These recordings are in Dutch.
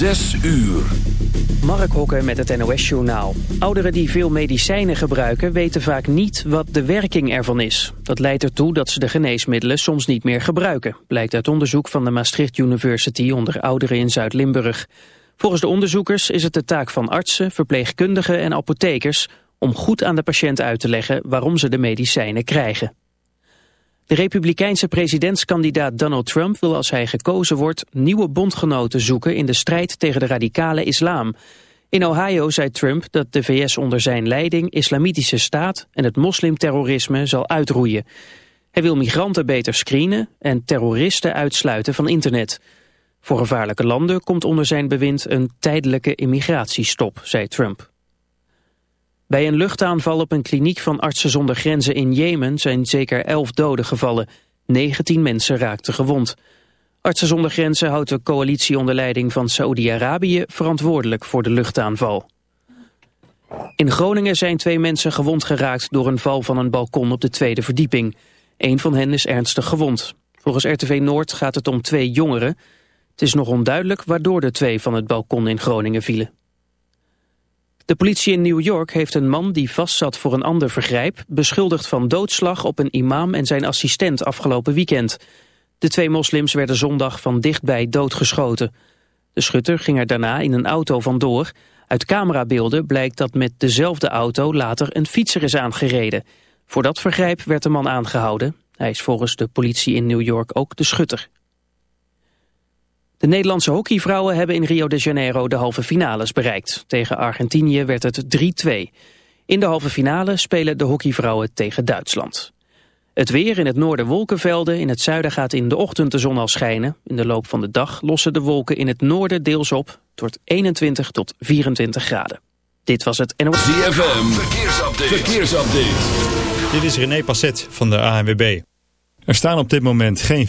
Zes uur. Mark Hokke met het NOS Journaal. Ouderen die veel medicijnen gebruiken weten vaak niet wat de werking ervan is. Dat leidt ertoe dat ze de geneesmiddelen soms niet meer gebruiken. Blijkt uit onderzoek van de Maastricht University onder ouderen in Zuid-Limburg. Volgens de onderzoekers is het de taak van artsen, verpleegkundigen en apothekers... om goed aan de patiënt uit te leggen waarom ze de medicijnen krijgen. De republikeinse presidentskandidaat Donald Trump wil als hij gekozen wordt nieuwe bondgenoten zoeken in de strijd tegen de radicale islam. In Ohio zei Trump dat de VS onder zijn leiding islamitische staat en het moslimterrorisme zal uitroeien. Hij wil migranten beter screenen en terroristen uitsluiten van internet. Voor gevaarlijke landen komt onder zijn bewind een tijdelijke immigratiestop, zei Trump. Bij een luchtaanval op een kliniek van Artsen zonder Grenzen in Jemen zijn zeker elf doden gevallen. 19 mensen raakten gewond. Artsen zonder Grenzen houdt de coalitie onder leiding van Saoedi-Arabië verantwoordelijk voor de luchtaanval. In Groningen zijn twee mensen gewond geraakt door een val van een balkon op de tweede verdieping. Een van hen is ernstig gewond. Volgens RTV Noord gaat het om twee jongeren. Het is nog onduidelijk waardoor de twee van het balkon in Groningen vielen. De politie in New York heeft een man die vastzat voor een ander vergrijp... beschuldigd van doodslag op een imam en zijn assistent afgelopen weekend. De twee moslims werden zondag van dichtbij doodgeschoten. De schutter ging er daarna in een auto vandoor. Uit camerabeelden blijkt dat met dezelfde auto later een fietser is aangereden. Voor dat vergrijp werd de man aangehouden. Hij is volgens de politie in New York ook de schutter. De Nederlandse hockeyvrouwen hebben in Rio de Janeiro de halve finales bereikt. Tegen Argentinië werd het 3-2. In de halve finale spelen de hockeyvrouwen tegen Duitsland. Het weer in het noorden wolkenvelden, in het zuiden gaat in de ochtend de zon al schijnen. In de loop van de dag lossen de wolken in het noorden deels op, tot 21 tot 24 graden. Dit was het NOS. ZFM, verkeersupdate. verkeersupdate. Dit is René Passet van de ANWB. Er staan op dit moment geen...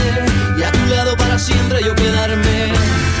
para siempre yo quedarme.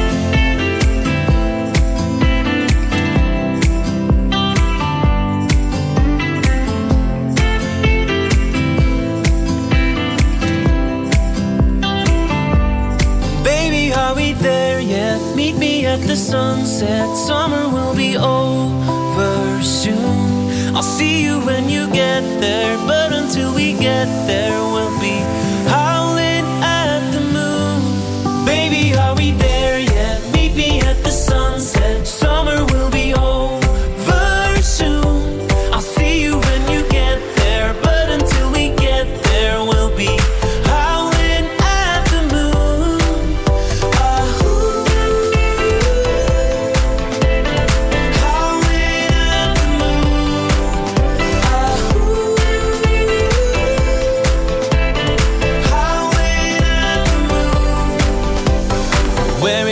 Sunset. Summer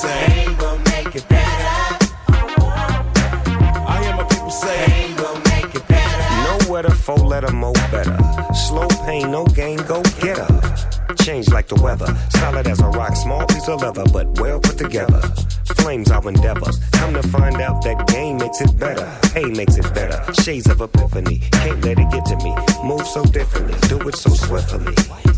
say ain't make it better. I hear my people say make it better. Four letter mo better. Slow pain, no gain, go get her. Change like the weather, solid as a rock, small piece of leather, but well put together. Flames our endeavors. Come to find out that game makes it better. Hey makes it better. Shades of epiphany. Can't let it get to me. Move so differently. Do it so swiftly.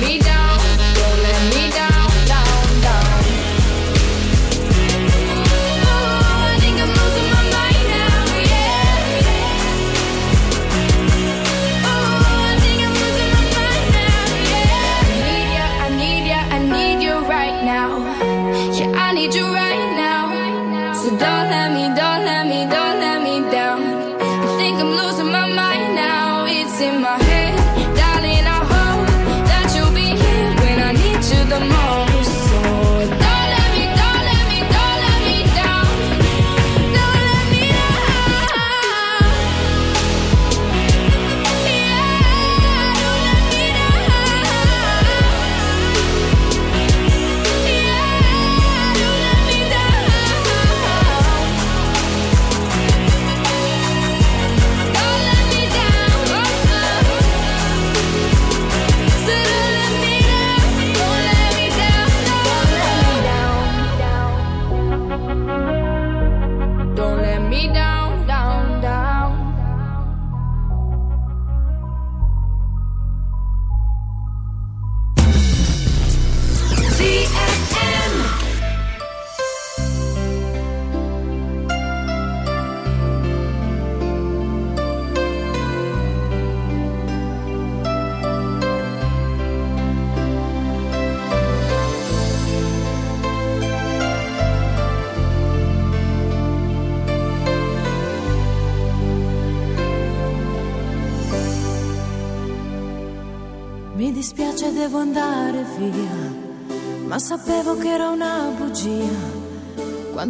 me down.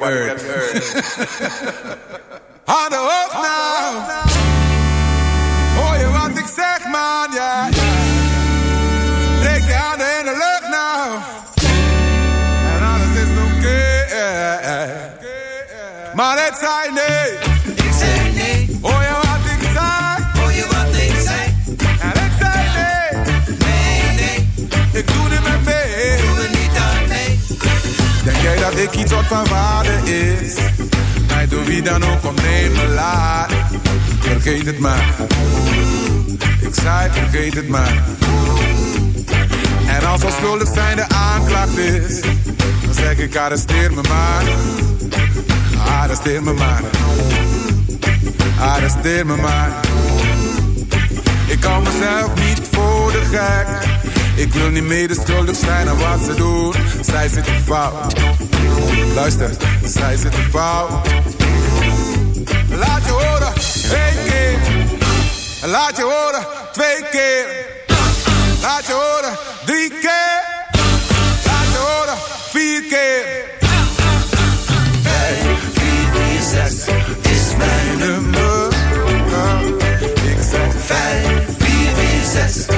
Word. vergeet het maar. En als onschuldig zijn de aanklacht is, dan zeg ik arresteer me maar. Arresteer me maar. Arresteer me maar. Ik kan mezelf niet voor de gek. Ik wil niet medeschuldig zijn aan wat ze doen. Zij zitten fout. Luister, zij zitten fout. Laat je horen, één keer Laat je horen twee keer. Laat je horen drie keer. Laat je horen vier keer. Vijf, vier, vier, zes is mijn nummer. Ik zeg vijf, vier, drie, zes.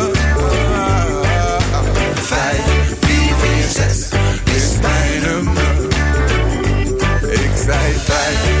vai, vai. vai.